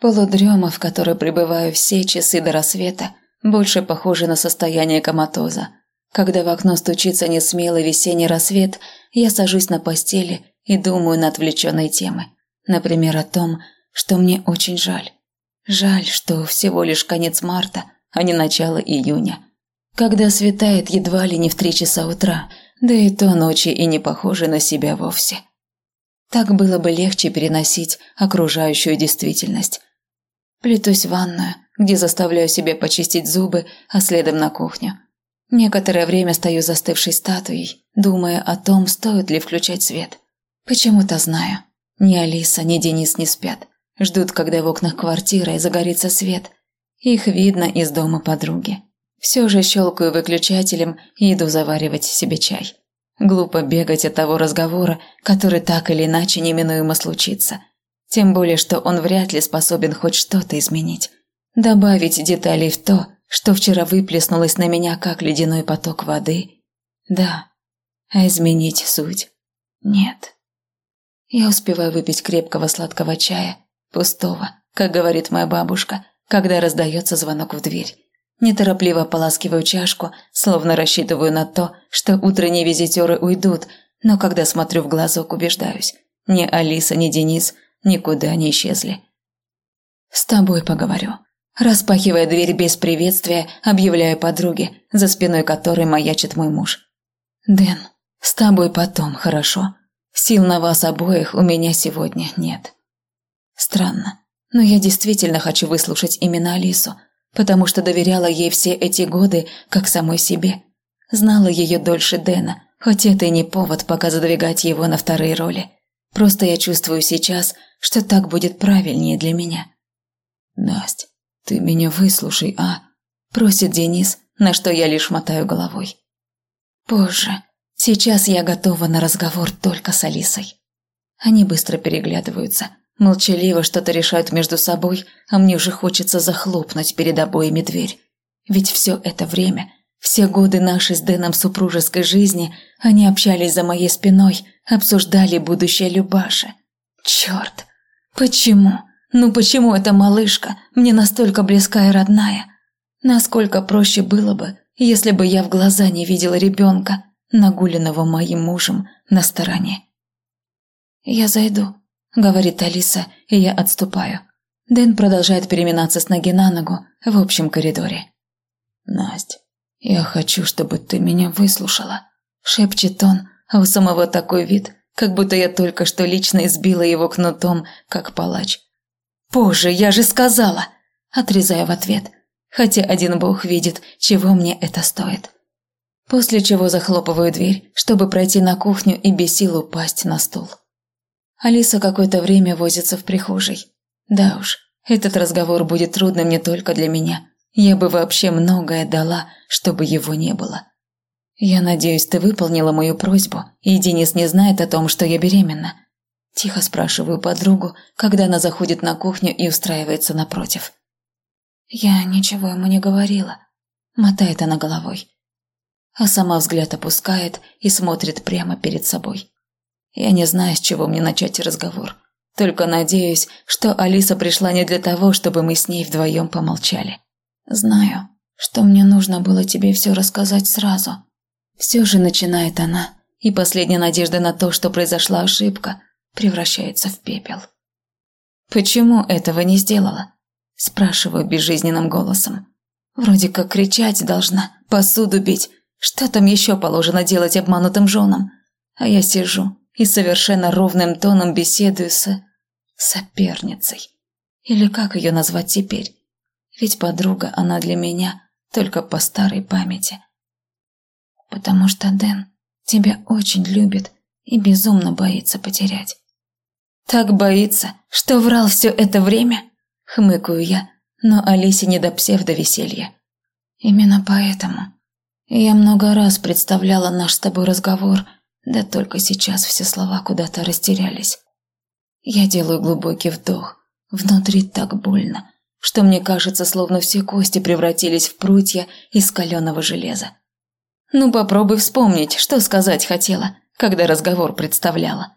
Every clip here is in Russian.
Полудрема, в которой пребываю все часы до рассвета, больше похожа на состояние коматоза. Когда в окно стучится несмелый весенний рассвет, я сажусь на постели и думаю на отвлеченные темы. Например, о том, что мне очень жаль. Жаль, что всего лишь конец марта, а не начало июня. Когда светает едва ли не в три часа утра, да и то ночи и не похожи на себя вовсе. Так было бы легче переносить окружающую действительность. Плетусь в ванную, где заставляю себя почистить зубы, а следом на кухню. Некоторое время стою застывшей статуей, думая о том, стоит ли включать свет. Почему-то знаю. Ни Алиса, ни Денис не спят. Ждут, когда в окнах квартиры загорится свет. Их видно из дома подруги. Все же щелкаю выключателем и иду заваривать себе чай. Глупо бегать от того разговора, который так или иначе неминуемо случится. Тем более, что он вряд ли способен хоть что-то изменить. Добавить деталей в то, что вчера выплеснулось на меня, как ледяной поток воды. Да, а изменить суть нет. Я успеваю выпить крепкого сладкого чая, пустого, как говорит моя бабушка, когда раздается звонок в дверь. Неторопливо поласкиваю чашку, словно рассчитываю на то, что утренние визитеры уйдут, но когда смотрю в глазок, убеждаюсь. Ни Алиса, ни Денис никуда не исчезли. «С тобой поговорю». Распахивая дверь без приветствия, объявляю подруге, за спиной которой маячит мой муж. «Дэн, с тобой потом, хорошо? Сил на вас обоих у меня сегодня нет». Странно, но я действительно хочу выслушать именно Алису – потому что доверяла ей все эти годы, как самой себе. Знала ее дольше Дэна, хоть это и не повод пока задвигать его на вторые роли. Просто я чувствую сейчас, что так будет правильнее для меня. «Насть, ты меня выслушай, а?» – просит Денис, на что я лишь мотаю головой. «Позже. Сейчас я готова на разговор только с Алисой». Они быстро переглядываются – Молчаливо что-то решают между собой, а мне уже хочется захлопнуть перед обоими дверь. Ведь все это время, все годы нашей с Дэном супружеской жизни, они общались за моей спиной, обсуждали будущее Любаши. Черт! Почему? Ну почему эта малышка мне настолько близка и родная? Насколько проще было бы, если бы я в глаза не видела ребенка, нагуленного моим мужем на стороне. «Я зайду», – говорит Алиса, и я отступаю. Дэн продолжает переминаться с ноги на ногу в общем коридоре. «Насть, я хочу, чтобы ты меня выслушала», – шепчет он, а у самого такой вид, как будто я только что лично избила его кнутом, как палач. «Позже, я же сказала!» – отрезаю в ответ, хотя один бог видит, чего мне это стоит. После чего захлопываю дверь, чтобы пройти на кухню и без сил упасть на стул. Алиса какое-то время возится в прихожей. Да уж, этот разговор будет трудным не только для меня. Я бы вообще многое дала, чтобы его не было. Я надеюсь, ты выполнила мою просьбу, и Денис не знает о том, что я беременна. Тихо спрашиваю подругу, когда она заходит на кухню и устраивается напротив. Я ничего ему не говорила. Мотает она головой. А сама взгляд опускает и смотрит прямо перед собой. Я не знаю, с чего мне начать разговор. Только надеюсь, что Алиса пришла не для того, чтобы мы с ней вдвоем помолчали. Знаю, что мне нужно было тебе все рассказать сразу. Все же начинает она, и последняя надежда на то, что произошла ошибка, превращается в пепел. «Почему этого не сделала?» – спрашиваю безжизненным голосом. Вроде как кричать должна, посуду бить. Что там еще положено делать обманутым женам? А я сижу, и совершенно ровным тоном беседую с... соперницей. Или как ее назвать теперь? Ведь подруга она для меня только по старой памяти. Потому что Дэн тебя очень любит и безумно боится потерять. Так боится, что врал все это время? Хмыкаю я, но Алисе не до псевдовеселья. Именно поэтому я много раз представляла наш с тобой разговор – да только сейчас все слова куда-то растерялись. Я делаю глубокий вдох. Внутри так больно, что мне кажется, словно все кости превратились в прутья из каленого железа. Ну попробуй вспомнить, что сказать хотела, когда разговор представляла.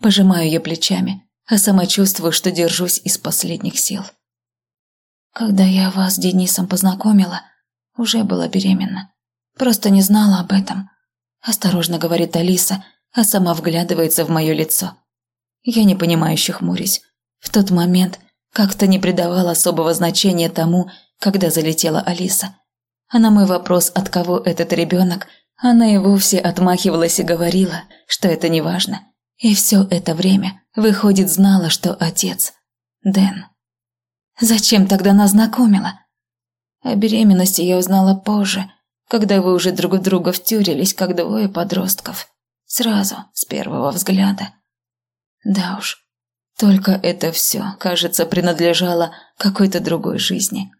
Пожимаю ее плечами, а сама чувствую, что держусь из последних сил. Когда я вас с Денисом познакомила, уже была беременна. Просто не знала об этом. Осторожно говорит Алиса, а сама вглядывается в мое лицо. Я непонимающе хмурюсь. В тот момент как-то не придавала особого значения тому, когда залетела Алиса. А на мой вопрос, от кого этот ребенок, она и вовсе отмахивалась и говорила, что это не важно. И все это время, выходит, знала, что отец – Дэн. Зачем тогда нас знакомила? О беременности я узнала позже, когда вы уже друг в друга втюрились, как двое подростков. Сразу, с первого взгляда. Да уж, только это все, кажется, принадлежало какой-то другой жизни.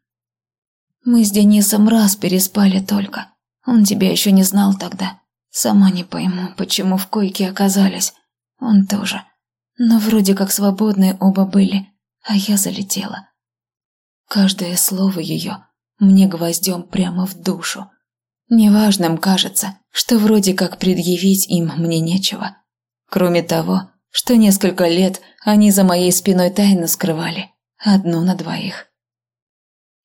Мы с Денисом раз переспали только. Он тебя еще не знал тогда. Сама не пойму, почему в койке оказались. Он тоже. Но вроде как свободные оба были, а я залетела. Каждое слово ее мне гвоздем прямо в душу. Неважным кажется, что вроде как предъявить им мне нечего. Кроме того, что несколько лет они за моей спиной тайну скрывали, одну на двоих.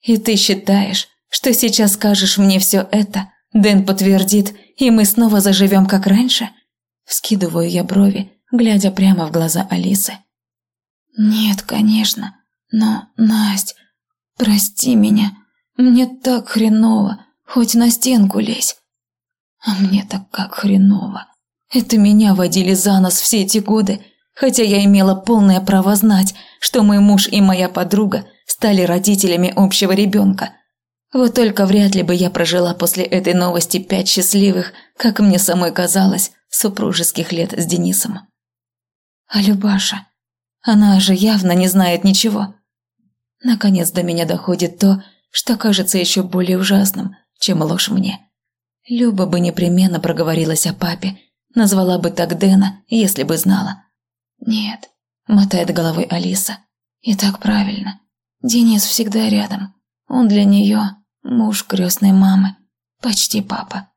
И ты считаешь, что сейчас скажешь мне все это, Дэн подтвердит, и мы снова заживем как раньше? Вскидываю я брови, глядя прямо в глаза Алисы. Нет, конечно, но, Насть, Прости меня, мне так хреново, хоть на стенку лезь. А мне так как хреново. Это меня водили за нос все эти годы, хотя я имела полное право знать, что мой муж и моя подруга стали родителями общего ребенка. Вот только вряд ли бы я прожила после этой новости пять счастливых, как мне самой казалось, супружеских лет с Денисом. А Любаша, она же явно не знает ничего. Наконец до меня доходит то, что кажется еще более ужасным, чем ложь мне. Люба бы непременно проговорилась о папе, назвала бы так Дэна, если бы знала. «Нет», – мотает головой Алиса. «И так правильно. Денис всегда рядом. Он для нее муж крестной мамы, почти папа».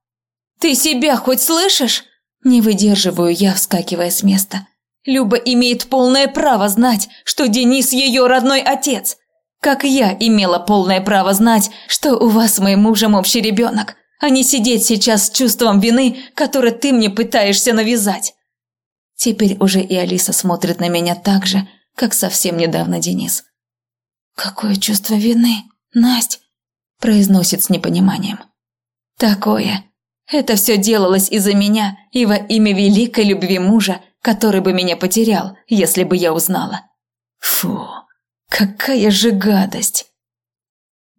«Ты себя хоть слышишь?» Не выдерживаю я, вскакивая с места. Люба имеет полное право знать, что Денис ее родной отец. Как я имела полное право знать, что у вас с моим мужем общий ребенок, а не сидеть сейчас с чувством вины, которое ты мне пытаешься навязать. Теперь уже и Алиса смотрит на меня так же, как совсем недавно Денис. «Какое чувство вины, Насть?» – произносит с непониманием. «Такое. Это все делалось из-за меня и во имя великой любви мужа, который бы меня потерял, если бы я узнала. Фу!» Какая же гадость!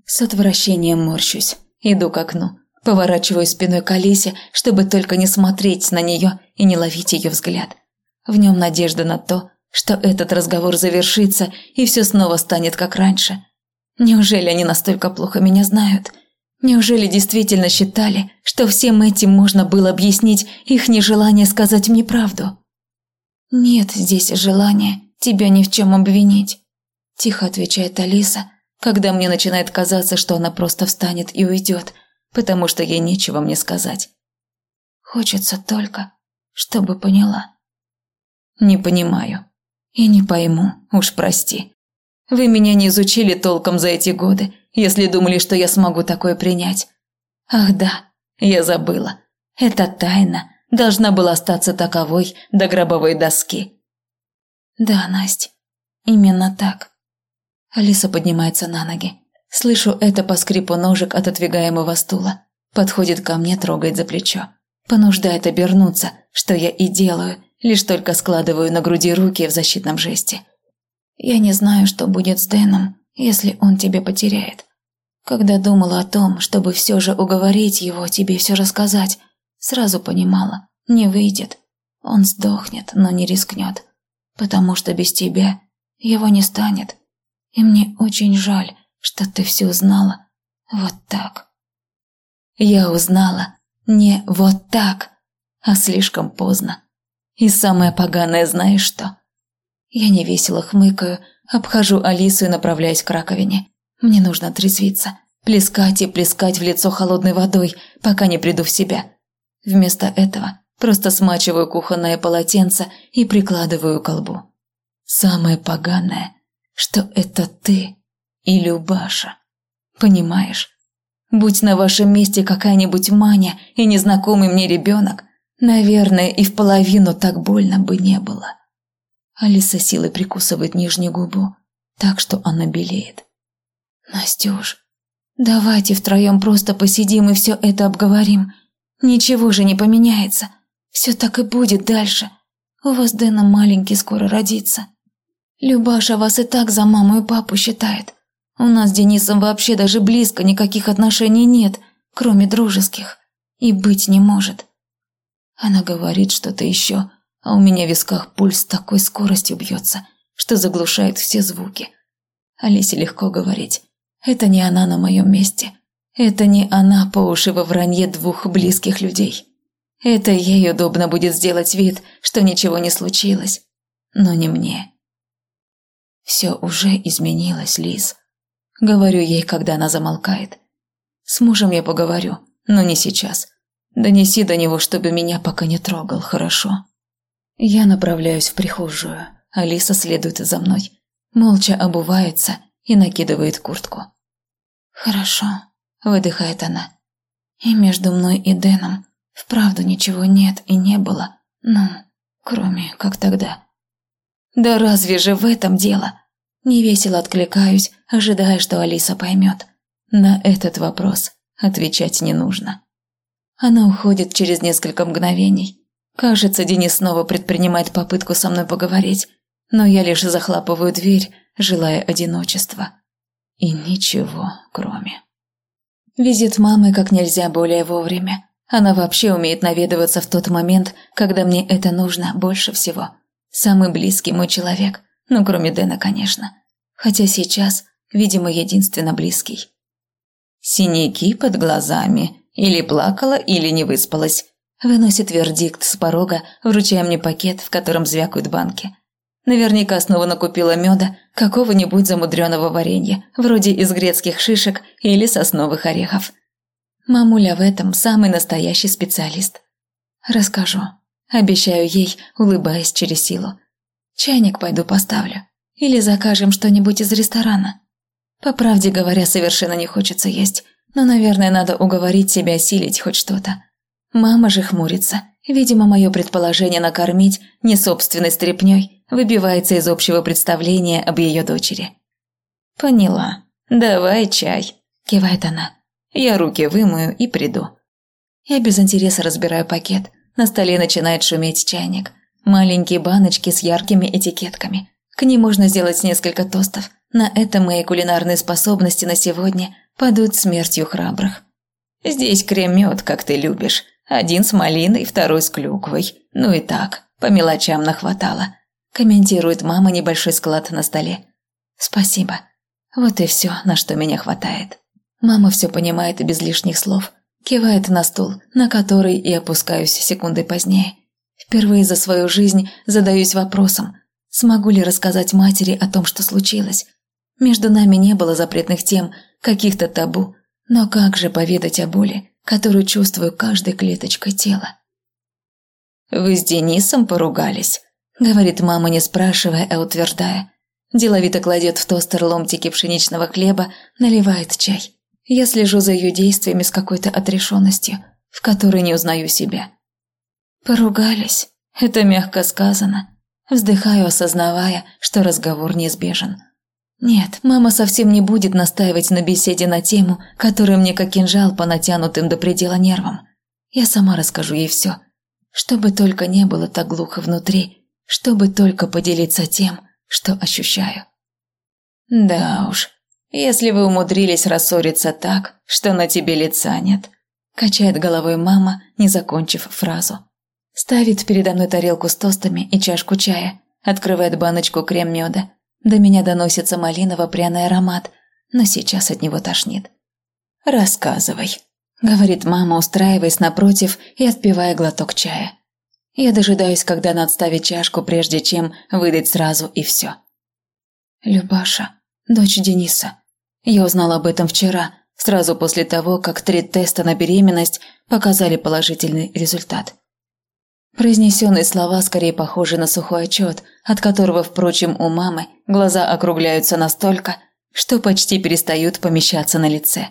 С отвращением морщусь, иду к окну, поворачиваю спиной к Алисе, чтобы только не смотреть на нее и не ловить ее взгляд. В нем надежда на то, что этот разговор завершится и все снова станет как раньше. Неужели они настолько плохо меня знают? Неужели действительно считали, что всем этим можно было объяснить их нежелание сказать мне правду? Нет здесь желания тебя ни в чем обвинить. Тихо отвечает Алиса, когда мне начинает казаться, что она просто встанет и уйдет, потому что ей нечего мне сказать. Хочется только, чтобы поняла. Не понимаю. И не пойму, уж прости. Вы меня не изучили толком за эти годы, если думали, что я смогу такое принять. Ах да, я забыла. Эта тайна должна была остаться таковой до гробовой доски. Да, Настя, именно так. Алиса поднимается на ноги. Слышу это по скрипу ножек отодвигаемого стула. Подходит ко мне, трогает за плечо. Понуждает обернуться, что я и делаю, лишь только складываю на груди руки в защитном жесте. Я не знаю, что будет с Дэном, если он тебя потеряет. Когда думала о том, чтобы все же уговорить его тебе все рассказать, сразу понимала, не выйдет. Он сдохнет, но не рискнет, потому что без тебя его не станет. И мне очень жаль, что ты все узнала вот так. Я узнала не вот так, а слишком поздно. И самое поганое знаешь что? Я невесело хмыкаю, обхожу Алису и направляюсь к раковине. Мне нужно трезвиться, плескать и плескать в лицо холодной водой, пока не приду в себя. Вместо этого просто смачиваю кухонное полотенце и прикладываю к колбу. самое поганое, что это ты и Любаша. Понимаешь? Будь на вашем месте какая-нибудь Маня и незнакомый мне ребенок, наверное, и в половину так больно бы не было. Алиса силой прикусывает нижнюю губу, так что она белеет. «Настюш, давайте втроем просто посидим и все это обговорим. Ничего же не поменяется. Все так и будет дальше. У вас Дэна маленький скоро родится. Любаша вас и так за маму и папу считает. У нас с Денисом вообще даже близко никаких отношений нет, кроме дружеских. И быть не может. Она говорит что-то еще, а у меня в висках пульс такой скоростью бьется, что заглушает все звуки. Алисе легко говорить. Это не она на моем месте. Это не она по уши во вранье двух близких людей. Это ей удобно будет сделать вид, что ничего не случилось. Но не мне. Все уже изменилось, Лиз. Говорю ей, когда она замолкает. С мужем я поговорю, но не сейчас. Донеси до него, чтобы меня пока не трогал, хорошо? Я направляюсь в прихожую. Алиса следует за мной. Молча обувается и накидывает куртку. «Хорошо», – выдыхает она. «И между мной и Дэном вправду ничего нет и не было, ну, кроме как тогда». «Да разве же в этом дело?» Невесело откликаюсь, ожидая, что Алиса поймет. На этот вопрос отвечать не нужно. Она уходит через несколько мгновений. Кажется, Денис снова предпринимает попытку со мной поговорить, но я лишь захлапываю дверь, желая одиночества. И ничего кроме. Визит мамы как нельзя более вовремя. Она вообще умеет наведываться в тот момент, когда мне это нужно больше всего. Самый близкий мой человек – ну, кроме Дэна, конечно. Хотя сейчас, видимо, единственно близкий. Синяки под глазами. Или плакала, или не выспалась. Выносит вердикт с порога, вручая мне пакет, в котором звякают банки. Наверняка снова накупила меда, какого-нибудь замудренного варенья, вроде из грецких шишек или сосновых орехов. Мамуля в этом самый настоящий специалист. Расскажу. Обещаю ей, улыбаясь через силу. Чайник пойду поставлю. Или закажем что-нибудь из ресторана. По правде говоря, совершенно не хочется есть, но, наверное, надо уговорить себя осилить хоть что-то. Мама же хмурится. Видимо, мое предположение накормить не собственной стряпнёй выбивается из общего представления об ее дочери. «Поняла. Давай чай», – кивает она. «Я руки вымою и приду». Я без интереса разбираю пакет. На столе начинает шуметь чайник. Маленькие баночки с яркими этикетками. К ним можно сделать несколько тостов. На этом мои кулинарные способности на сегодня падут смертью храбрых. Здесь крем-мед, как ты любишь. Один с малиной, второй с клюквой. Ну и так, по мелочам нахватало. Комментирует мама небольшой склад на столе. Спасибо. Вот и все, на что меня хватает. Мама все понимает и без лишних слов. Кивает на стул, на который и опускаюсь секунды позднее. Впервые за свою жизнь задаюсь вопросом, смогу ли рассказать матери о том, что случилось. Между нами не было запретных тем, каких-то табу, но как же поведать о боли, которую чувствую каждой клеточкой тела? «Вы с Денисом поругались», – говорит мама, не спрашивая, а утверждая. Деловито кладет в тостер ломтики пшеничного хлеба, наливает чай. Я слежу за ее действиями с какой-то отрешенностью, в которой не узнаю себя. Поругались. Это мягко сказано. Вздыхаю, осознавая, что разговор неизбежен. Нет, мама совсем не будет настаивать на беседе на тему, которая мне как кинжал по натянутым до предела нервам. Я сама расскажу ей все. Чтобы только не было так глухо внутри, чтобы только поделиться тем, что ощущаю. Да уж, если вы умудрились рассориться так, что на тебе лица нет, качает головой мама, не закончив фразу. Ставит передо мной тарелку с тостами и чашку чая, открывает баночку крем-меда. До меня доносится малиново-пряный аромат, но сейчас от него тошнит. «Рассказывай», – говорит мама, устраиваясь напротив и отпивая глоток чая. Я дожидаюсь, когда она отставит чашку, прежде чем выдать сразу и все. Любаша, дочь Дениса. Я узнала об этом вчера, сразу после того, как три теста на беременность показали положительный результат. Произнесенные слова скорее похожи на сухой отчет, от которого, впрочем, у мамы глаза округляются настолько, что почти перестают помещаться на лице.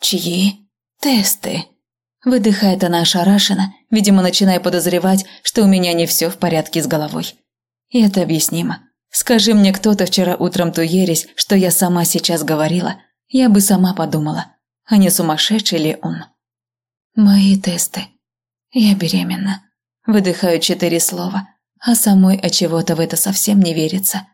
«Чьи тесты?» Выдыхает она ошарашенно, видимо, начиная подозревать, что у меня не все в порядке с головой. И это объяснимо. Скажи мне кто-то вчера утром ту ересь, что я сама сейчас говорила, я бы сама подумала, а не сумасшедший ли он. Мои тесты. Я беременна. Выдыхаю четыре слова, а самой от чего-то в это совсем не верится.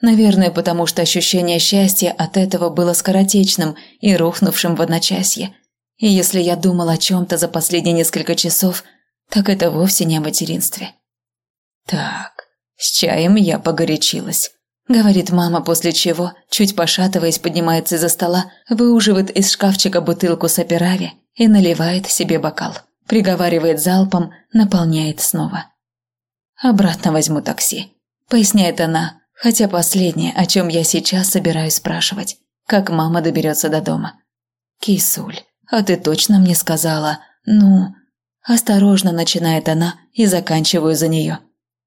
Наверное, потому что ощущение счастья от этого было скоротечным и рухнувшим в одночасье. И если я думал о чем-то за последние несколько часов, так это вовсе не о материнстве. Так, с чаем я погорячилась. Говорит мама, после чего, чуть пошатываясь, поднимается из-за стола, выуживает из шкафчика бутылку с операви и наливает себе бокал. Приговаривает залпом, наполняет снова. «Обратно возьму такси», – поясняет она, хотя последнее, о чем я сейчас собираюсь спрашивать, как мама доберется до дома. «Кисуль, а ты точно мне сказала, ну...» Осторожно начинает она и заканчиваю за нее.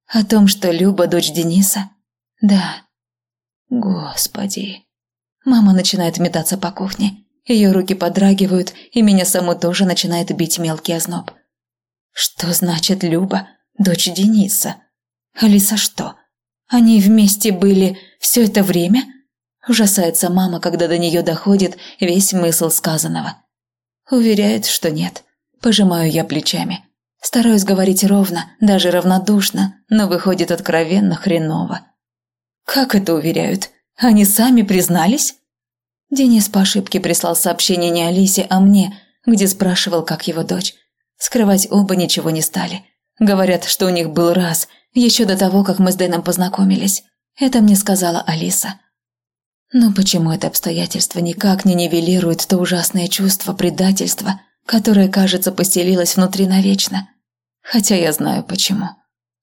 О том, что Люба дочь Дениса? Да. Господи. Мама начинает метаться по кухне. Ее руки подрагивают, и меня саму тоже начинает бить мелкий озноб. Что значит Люба, дочь Дениса? Алиса что? Они вместе были все это время? Ужасается мама, когда до нее доходит весь смысл сказанного. Уверяет, что нет. Пожимаю я плечами. Стараюсь говорить ровно, даже равнодушно, но выходит откровенно хреново. Как это уверяют? Они сами признались? Денис по ошибке прислал сообщение не Алисе, а мне, где спрашивал, как его дочь. Скрывать оба ничего не стали. Говорят, что у них был раз, еще до того, как мы с Дэном познакомились. Это мне сказала Алиса. Но почему это обстоятельство никак не нивелирует то ужасное чувство предательства, которая, кажется, поселилась внутри навечно. Хотя я знаю почему.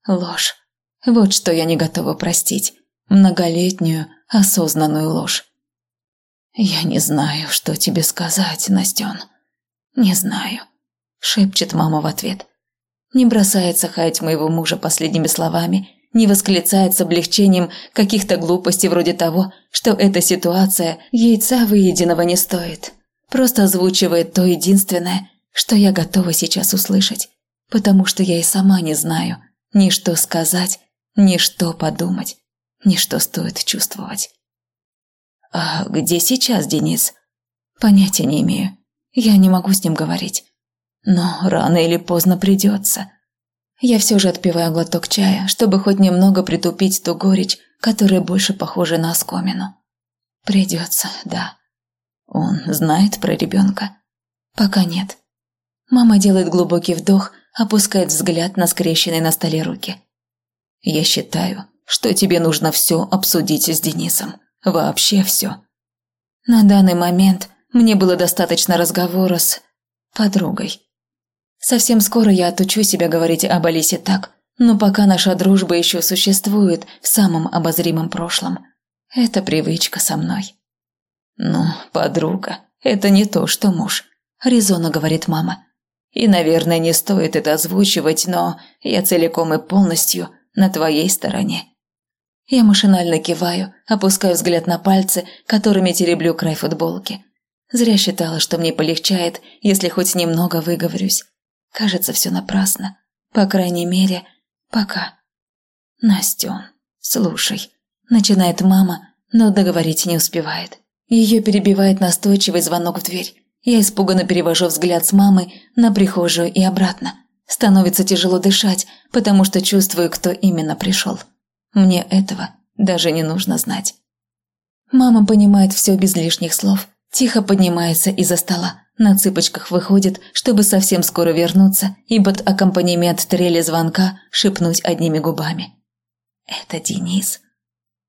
Ложь. Вот что я не готова простить. Многолетнюю, осознанную ложь. «Я не знаю, что тебе сказать, Настен. Не знаю», – шепчет мама в ответ. Не бросается хаять моего мужа последними словами, не восклицает с облегчением каких-то глупостей вроде того, что эта ситуация яйца выеденного не стоит. Просто озвучивает то единственное, что я готова сейчас услышать, потому что я и сама не знаю ни что сказать, ни что подумать, ни что стоит чувствовать. «А где сейчас Денис?» «Понятия не имею. Я не могу с ним говорить. Но рано или поздно придется». Я все же отпиваю глоток чая, чтобы хоть немного притупить ту горечь, которая больше похожа на оскомину. Придется, да. Он знает про ребенка? Пока нет. Мама делает глубокий вдох, опускает взгляд на скрещенные на столе руки. «Я считаю, что тебе нужно все обсудить с Денисом. Вообще все. На данный момент мне было достаточно разговора с подругой. Совсем скоро я отучу себя говорить об Алисе так, но пока наша дружба еще существует в самом обозримом прошлом. Это привычка со мной. «Ну, подруга, это не то, что муж», – резонно говорит мама. «И, наверное, не стоит это озвучивать, но я целиком и полностью на твоей стороне». Я машинально киваю, опускаю взгляд на пальцы, которыми тереблю край футболки. Зря считала, что мне полегчает, если хоть немного выговорюсь. Кажется, все напрасно. По крайней мере, пока. «Настен, слушай», – начинает мама, но договорить не успевает. Ее перебивает настойчивый звонок в дверь. Я испуганно перевожу взгляд с мамы на прихожую и обратно. Становится тяжело дышать, потому что чувствую, кто именно пришел. Мне этого даже не нужно знать. Мама понимает все без лишних слов. Тихо поднимается из-за стола, на цыпочках выходит, чтобы совсем скоро вернуться и под аккомпанемент трели звонка шепнуть одними губами. «Это Денис».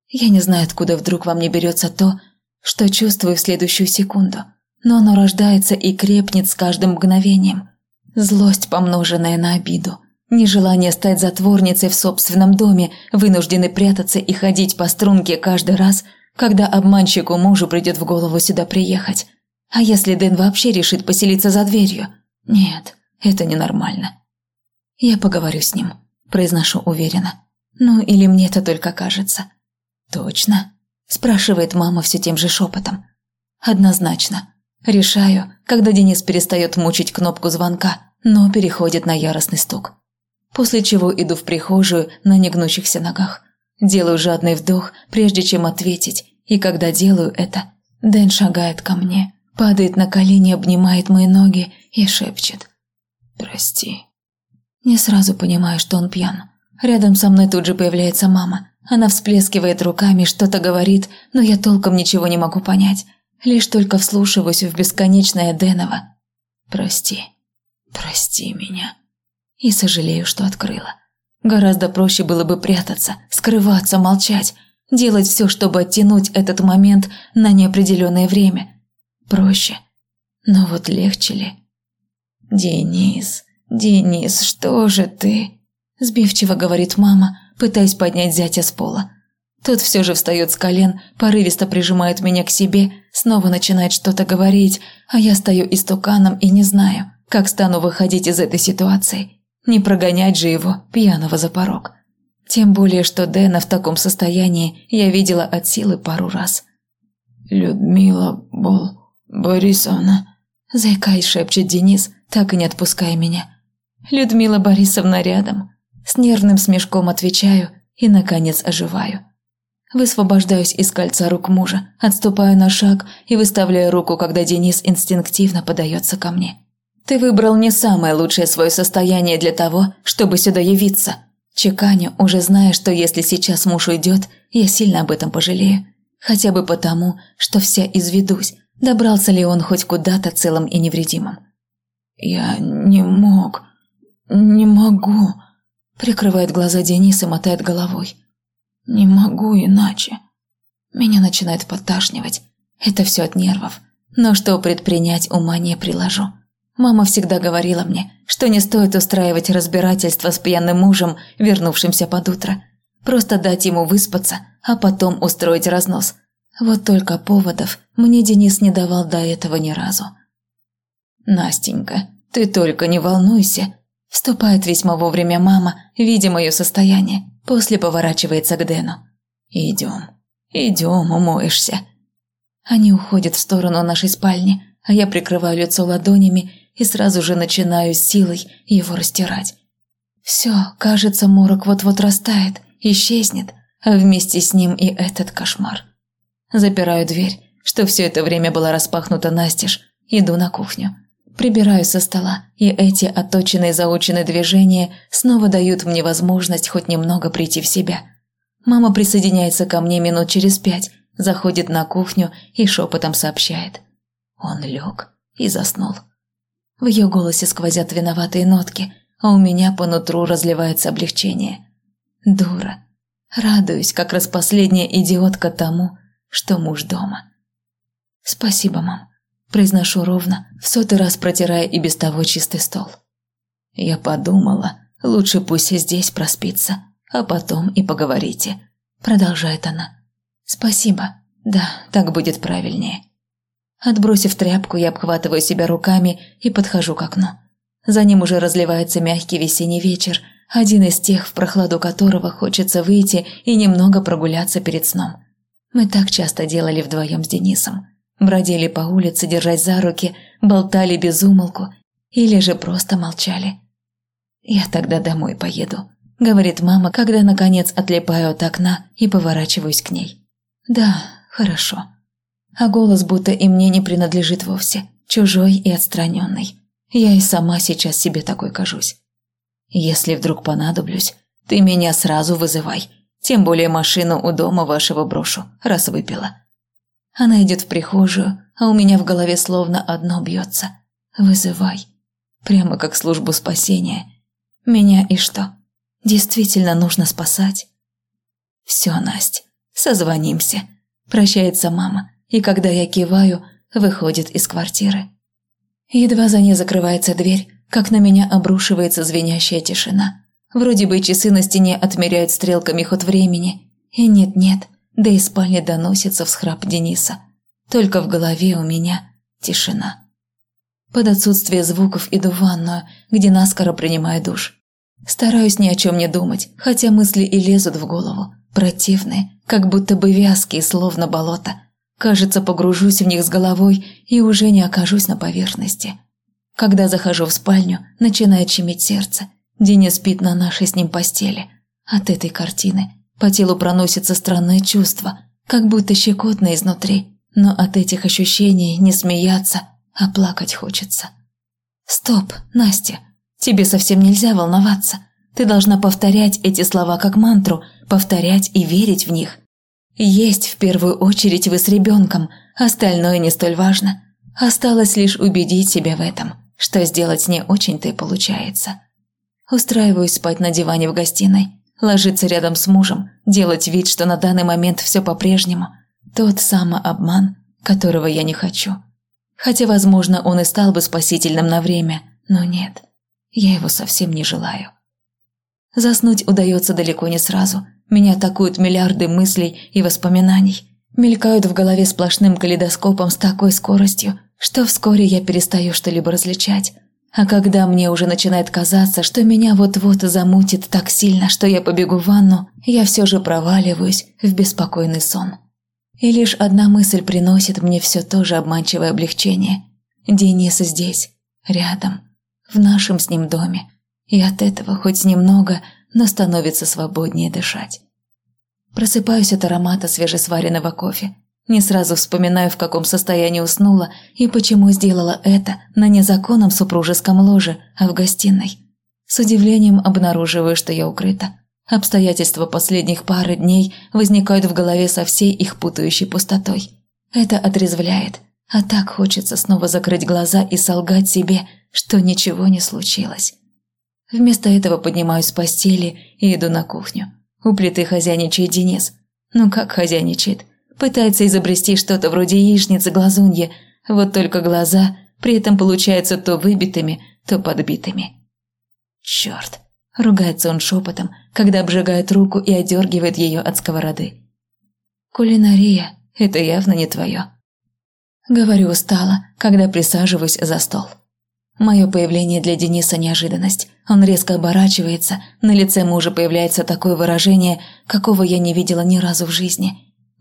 Я не знаю, откуда вдруг во мне берется то, что чувствую в следующую секунду, но оно рождается и крепнет с каждым мгновением. Злость, помноженная на обиду, нежелание стать затворницей в собственном доме, вынуждены прятаться и ходить по струнке каждый раз, когда обманщику мужу придет в голову сюда приехать. А если Дэн вообще решит поселиться за дверью? Нет, это ненормально. «Я поговорю с ним», – произношу уверенно. «Ну, или мне это только кажется». «Точно?» – спрашивает мама все тем же шепотом. «Однозначно. Решаю, когда Денис перестает мучить кнопку звонка, но переходит на яростный стук. После чего иду в прихожую на негнущихся ногах. Делаю жадный вдох, прежде чем ответить, и когда делаю это, Дэн шагает ко мне, падает на колени, обнимает мои ноги и шепчет. «Прости». Не сразу понимаю, что он пьян. Рядом со мной тут же появляется мама. Она всплескивает руками, что-то говорит, но я толком ничего не могу понять. Лишь только вслушиваюсь в бесконечное Денова. «Прости, прости меня». И сожалею, что открыла. Гораздо проще было бы прятаться, скрываться, молчать, делать все, чтобы оттянуть этот момент на неопределенное время. Проще. Но вот легче ли? «Денис, Денис, что же ты?» Сбивчиво говорит мама, пытаясь поднять зятя с пола. Тот все же встает с колен, порывисто прижимает меня к себе, снова начинает что-то говорить, а я стою истуканом и не знаю, как стану выходить из этой ситуации. Не прогонять же его, пьяного за порог. Тем более, что Дэна в таком состоянии я видела от силы пару раз. «Людмила Бол Борисовна», – заикаясь шепчет Денис, так и не отпуская меня. «Людмила Борисовна рядом». С нервным смешком отвечаю и, наконец, оживаю. Высвобождаюсь из кольца рук мужа, отступаю на шаг и выставляю руку, когда Денис инстинктивно подается ко мне. «Ты выбрал не самое лучшее свое состояние для того, чтобы сюда явиться», Чеканю, уже зная, что если сейчас муж уйдет, я сильно об этом пожалею. Хотя бы потому, что вся изведусь, добрался ли он хоть куда-то целым и невредимым. «Я не мог, не могу», – прикрывает глаза Денис и мотает головой. «Не могу иначе». Меня начинает подташнивать. Это все от нервов. Но что предпринять, ума не приложу. Мама всегда говорила мне, что не стоит устраивать разбирательство с пьяным мужем, вернувшимся под утро. Просто дать ему выспаться, а потом устроить разнос. Вот только поводов мне Денис не давал до этого ни разу. «Настенька, ты только не волнуйся», – вступает весьма вовремя мама, видя мое состояние, после поворачивается к Дэну. «Идем, идем, умоешься». Они уходят в сторону нашей спальни, а я прикрываю лицо ладонями и сразу же начинаю силой его растирать. Все, кажется, морок вот-вот растает, исчезнет, а вместе с ним и этот кошмар. Запираю дверь, что все это время была распахнута настежь, иду на кухню. Прибираю со стола, и эти отточенные заученные движения снова дают мне возможность хоть немного прийти в себя. Мама присоединяется ко мне минут через пять, заходит на кухню и шепотом сообщает. Он лег и заснул. В ее голосе сквозят виноватые нотки, а у меня по нутру разливается облегчение. Дура. Радуюсь, как раз последняя идиотка тому, что муж дома. «Спасибо, мам», – произношу ровно, в сотый раз протирая и без того чистый стол. Я подумала, лучше пусть и здесь проспится, а потом и поговорите, продолжает она. Спасибо, да, так будет правильнее. Отбросив тряпку, я обхватываю себя руками и подхожу к окну. За ним уже разливается мягкий весенний вечер, один из тех, в прохладу которого хочется выйти и немного прогуляться перед сном. Мы так часто делали вдвоем с Денисом. Бродили по улице, держась за руки, болтали без умолку или же просто молчали. «Я тогда домой поеду», — говорит мама, когда наконец отлипаю от окна и поворачиваюсь к ней. «Да, хорошо» а голос будто и мне не принадлежит вовсе, чужой и отстраненный. Я и сама сейчас себе такой кажусь. Если вдруг понадоблюсь, ты меня сразу вызывай, тем более машину у дома вашего брошу, раз выпила. Она идет в прихожую, а у меня в голове словно одно бьется. Вызывай. Прямо как службу спасения. Меня и что? Действительно нужно спасать? Все, Настя, созвонимся. Прощается мама и когда я киваю, выходит из квартиры. Едва за ней закрывается дверь, как на меня обрушивается звенящая тишина. Вроде бы часы на стене отмеряют стрелками ход времени. И нет-нет, да и спальня доносится всхрап Дениса. Только в голове у меня тишина. Под отсутствие звуков иду в ванную, где наскоро принимаю душ. Стараюсь ни о чем не думать, хотя мысли и лезут в голову. Противные, как будто бы вязкие, словно болото. Кажется, погружусь в них с головой и уже не окажусь на поверхности. Когда захожу в спальню, начинает щемить сердце. Денис спит на нашей с ним постели. От этой картины по телу проносится странное чувство, как будто щекотно изнутри. Но от этих ощущений не смеяться, а плакать хочется. «Стоп, Настя, тебе совсем нельзя волноваться. Ты должна повторять эти слова как мантру, повторять и верить в них. Есть в первую очередь вы с ребенком, остальное не столь важно. Осталось лишь убедить себя в этом, что сделать не очень-то и получается. Устраиваюсь спать на диване в гостиной, ложиться рядом с мужем, делать вид, что на данный момент все по-прежнему. Тот самообман, которого я не хочу. Хотя, возможно, он и стал бы спасительным на время, но нет, я его совсем не желаю. Заснуть удается далеко не сразу. Меня атакуют миллиарды мыслей и воспоминаний. Мелькают в голове сплошным калейдоскопом с такой скоростью, что вскоре я перестаю что-либо различать. А когда мне уже начинает казаться, что меня вот-вот замутит так сильно, что я побегу в ванну, я все же проваливаюсь в беспокойный сон. И лишь одна мысль приносит мне все то же обманчивое облегчение. Денис здесь, рядом, в нашем с ним доме, и от этого хоть немного, но становится свободнее дышать. Просыпаюсь от аромата свежесваренного кофе. Не сразу вспоминаю, в каком состоянии уснула и почему сделала это на незаконном супружеском ложе, а в гостиной. С удивлением обнаруживаю, что я укрыта. Обстоятельства последних пары дней возникают в голове со всей их путающей пустотой. Это отрезвляет, а так хочется снова закрыть глаза и солгать себе, что ничего не случилось. Вместо этого поднимаюсь с постели и иду на кухню. У плиты хозяйничает Денис. Ну как хозяйничает? Пытается изобрести что-то вроде яичницы глазуньи, вот только глаза при этом получаются то выбитыми, то подбитыми. Черт! Ругается он шепотом, когда обжигает руку и одергивает ее от сковороды. Кулинария – это явно не твое. Говорю устало, когда присаживаюсь за стол. Мое появление для Дениса – неожиданность. Он резко оборачивается, на лице мужа появляется такое выражение, какого я не видела ни разу в жизни.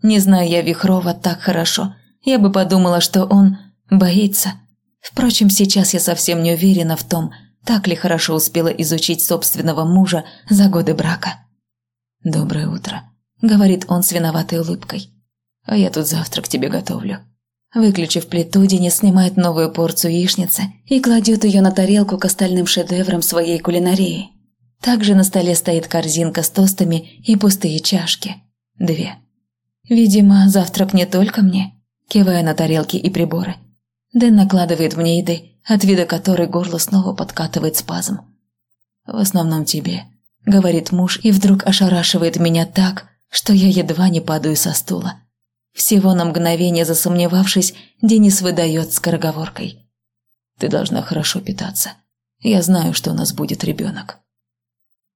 Не знаю я Вихрова так хорошо, я бы подумала, что он боится. Впрочем, сейчас я совсем не уверена в том, так ли хорошо успела изучить собственного мужа за годы брака. «Доброе утро», – говорит он с виноватой улыбкой. «А я тут завтрак тебе готовлю». Выключив плиту, Денис снимает новую порцию яичницы и кладет ее на тарелку к остальным шедеврам своей кулинарии. Также на столе стоит корзинка с тостами и пустые чашки. Две. Видимо, завтрак не только мне, кивая на тарелки и приборы. Дэн накладывает мне еды, от вида которой горло снова подкатывает спазм. «В основном тебе», — говорит муж и вдруг ошарашивает меня так, что я едва не падаю со стула. Всего на мгновение засомневавшись, Денис выдает скороговоркой. «Ты должна хорошо питаться. Я знаю, что у нас будет ребенок».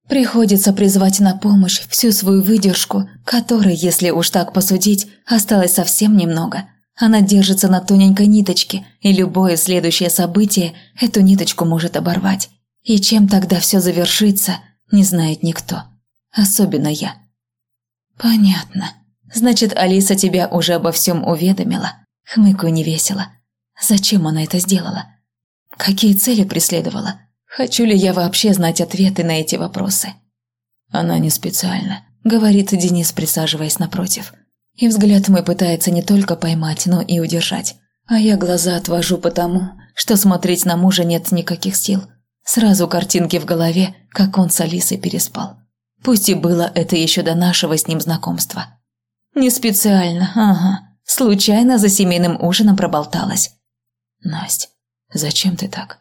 Приходится призвать на помощь всю свою выдержку, которой, если уж так посудить, осталось совсем немного. Она держится на тоненькой ниточке, и любое следующее событие эту ниточку может оборвать. И чем тогда все завершится, не знает никто. Особенно я. Понятно. Значит, Алиса тебя уже обо всем уведомила. Хмыкаю невесело. Зачем она это сделала? Какие цели преследовала? Хочу ли я вообще знать ответы на эти вопросы? Она не специально, говорит Денис, присаживаясь напротив. И взгляд мой пытается не только поймать, но и удержать. А я глаза отвожу потому, что смотреть на мужа нет никаких сил. Сразу картинки в голове, как он с Алисой переспал. Пусть и было это еще до нашего с ним знакомства. Не специально, ага. Случайно за семейным ужином проболталась. Насть, зачем ты так?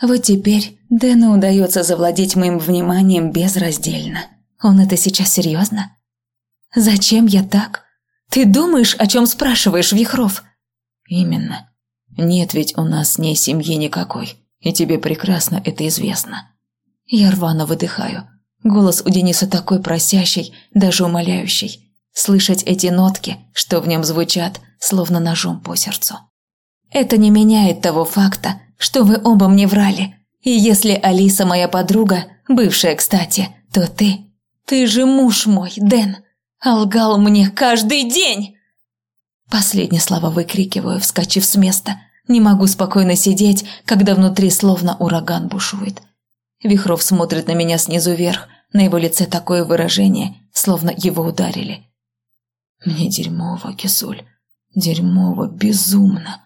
Вот теперь Дэну удается завладеть моим вниманием безраздельно. Он это сейчас серьезно? Зачем я так? Ты думаешь, о чем спрашиваешь, Вихров? Именно. Нет ведь у нас с ней семьи никакой, и тебе прекрасно это известно. Я рвано выдыхаю. Голос у Дениса такой просящий, даже умоляющий. Слышать эти нотки, что в нем звучат, словно ножом по сердцу. Это не меняет того факта, что вы оба мне врали. И если Алиса моя подруга, бывшая, кстати, то ты... Ты же муж мой, Дэн. А лгал мне каждый день!» Последние слова выкрикиваю, вскочив с места. Не могу спокойно сидеть, когда внутри словно ураган бушует. Вихров смотрит на меня снизу вверх, на его лице такое выражение, словно его ударили. Мне дерьмово, Кисуль, дерьмово, безумно.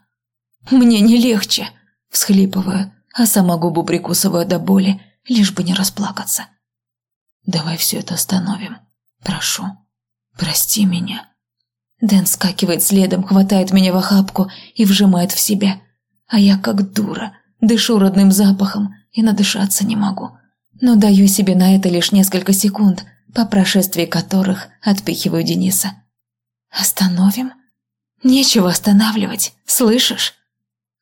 Мне не легче, всхлипываю, а сама губу прикусываю до боли, лишь бы не расплакаться. Давай все это остановим, прошу. Прости меня. Дэн скакивает следом, хватает меня в охапку и вжимает в себя. А я как дура, дышу родным запахом и надышаться не могу. Но даю себе на это лишь несколько секунд, по прошествии которых отпихиваю Дениса. «Остановим? Нечего останавливать, слышишь?»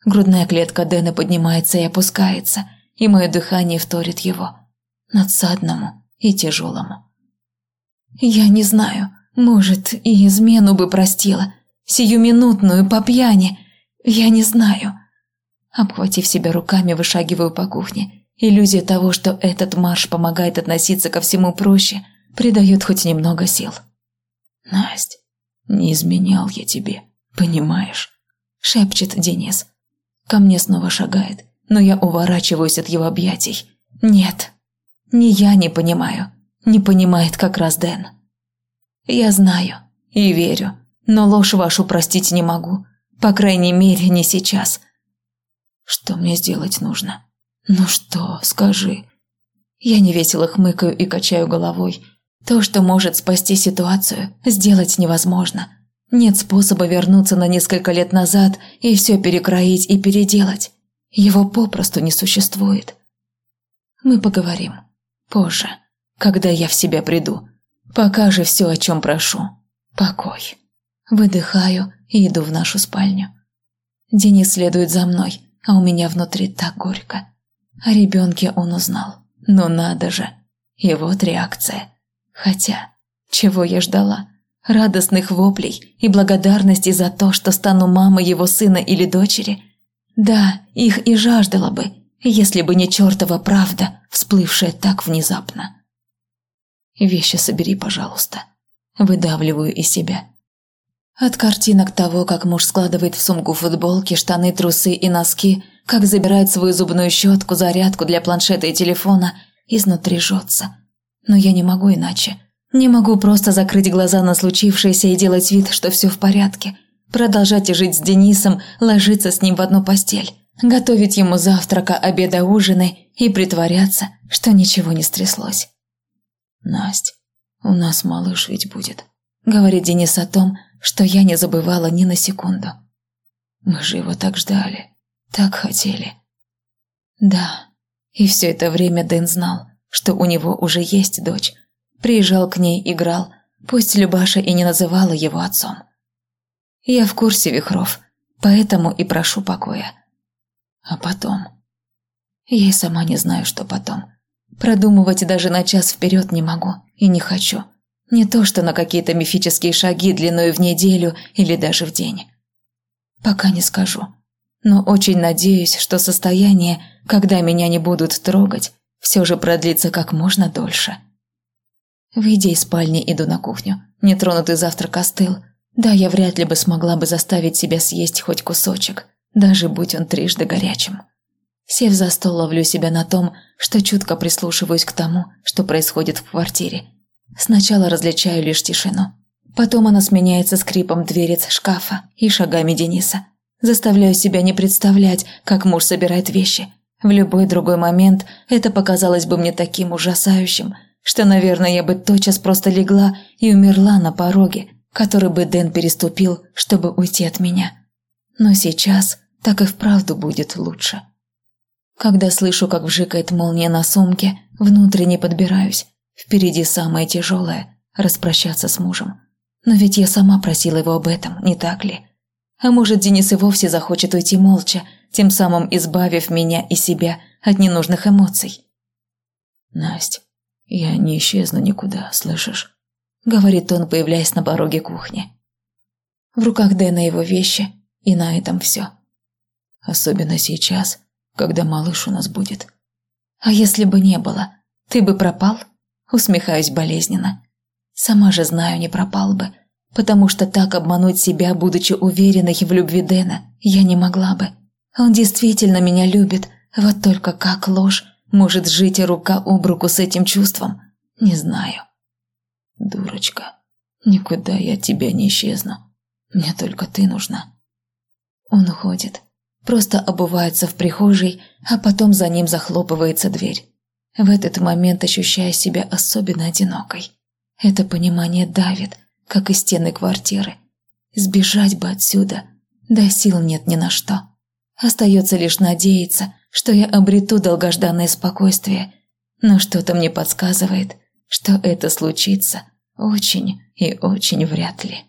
Грудная клетка Дэна поднимается и опускается, и мое дыхание вторит его. Надсадному и тяжелому. «Я не знаю, может, и измену бы простила, сиюминутную, по пьяни, я не знаю». Обхватив себя руками, вышагиваю по кухне. Иллюзия того, что этот марш помогает относиться ко всему проще, придает хоть немного сил. «Насть, не изменял я тебе, понимаешь?» – шепчет Денис. Ко мне снова шагает, но я уворачиваюсь от его объятий. «Нет, ни я не понимаю, не понимает как раз Дэн». Я знаю и верю, но ложь вашу простить не могу. По крайней мере, не сейчас. Что мне сделать нужно? Ну что, скажи. Я невесело хмыкаю и качаю головой. То, что может спасти ситуацию, сделать невозможно. Нет способа вернуться на несколько лет назад и все перекроить и переделать. Его попросту не существует. Мы поговорим. Позже, когда я в себя приду. Пока же все, о чем прошу. Покой. Выдыхаю и иду в нашу спальню. Денис следует за мной, а у меня внутри так горько. О ребенке он узнал. Но надо же. И вот реакция. Хотя, чего я ждала? Радостных воплей и благодарности за то, что стану мамой его сына или дочери? Да, их и жаждала бы, если бы не чертова правда, всплывшая так внезапно. Вещи собери, пожалуйста. Выдавливаю из себя. От картинок того, как муж складывает в сумку футболки, штаны, трусы и носки, как забирает свою зубную щетку, зарядку для планшета и телефона, изнутри жжется. Но я не могу иначе. Не могу просто закрыть глаза на случившееся и делать вид, что все в порядке. Продолжать жить с Денисом, ложиться с ним в одну постель. Готовить ему завтрака, обеда, ужины и притворяться, что ничего не стряслось. «Насть, у нас малыш ведь будет», — говорит Денис о том, что я не забывала ни на секунду. «Мы же его так ждали, так хотели». Да, и все это время Дэн знал, что у него уже есть дочь. Приезжал к ней, играл, пусть Любаша и не называла его отцом. Я в курсе вихров, поэтому и прошу покоя. А потом... Я и сама не знаю, что потом. Продумывать даже на час вперед не могу и не хочу. Не то что на какие-то мифические шаги длиной в неделю или даже в день. Пока не скажу. Но очень надеюсь, что состояние, когда меня не будут трогать, все же продлится как можно дольше. Выйдя из спальни, иду на кухню. Нетронутый завтрак остыл. Да, я вряд ли бы смогла бы заставить себя съесть хоть кусочек, даже будь он трижды горячим. Сев за стол, ловлю себя на том, что чутко прислушиваюсь к тому, что происходит в квартире. Сначала различаю лишь тишину. Потом она сменяется скрипом дверец шкафа и шагами Дениса. Заставляю себя не представлять, как муж собирает вещи. В любой другой момент это показалось бы мне таким ужасающим, что, наверное, я бы тотчас просто легла и умерла на пороге, который бы Дэн переступил, чтобы уйти от меня. Но сейчас так и вправду будет лучше. Когда слышу, как вжикает молния на сумке, внутренне подбираюсь. Впереди самое тяжелое – распрощаться с мужем. Но ведь я сама просила его об этом, не так ли? А может, Денис и вовсе захочет уйти молча, тем самым избавив меня и себя от ненужных эмоций. «Насть, я не исчезну никуда, слышишь?» – говорит он, появляясь на пороге кухни. В руках Дэна его вещи, и на этом все. Особенно сейчас – когда малыш у нас будет. А если бы не было, ты бы пропал? Усмехаюсь болезненно. Сама же знаю, не пропал бы, потому что так обмануть себя, будучи уверенной в любви Дэна, я не могла бы. Он действительно меня любит, вот только как ложь может жить рука об руку с этим чувством, не знаю. Дурочка, никуда я тебя не исчезну. Мне только ты нужна. Он уходит, просто обувается в прихожей, а потом за ним захлопывается дверь. В этот момент ощущаю себя особенно одинокой. Это понимание давит, как и стены квартиры. Сбежать бы отсюда, да сил нет ни на что. Остается лишь надеяться, что я обрету долгожданное спокойствие, но что-то мне подсказывает, что это случится очень и очень вряд ли.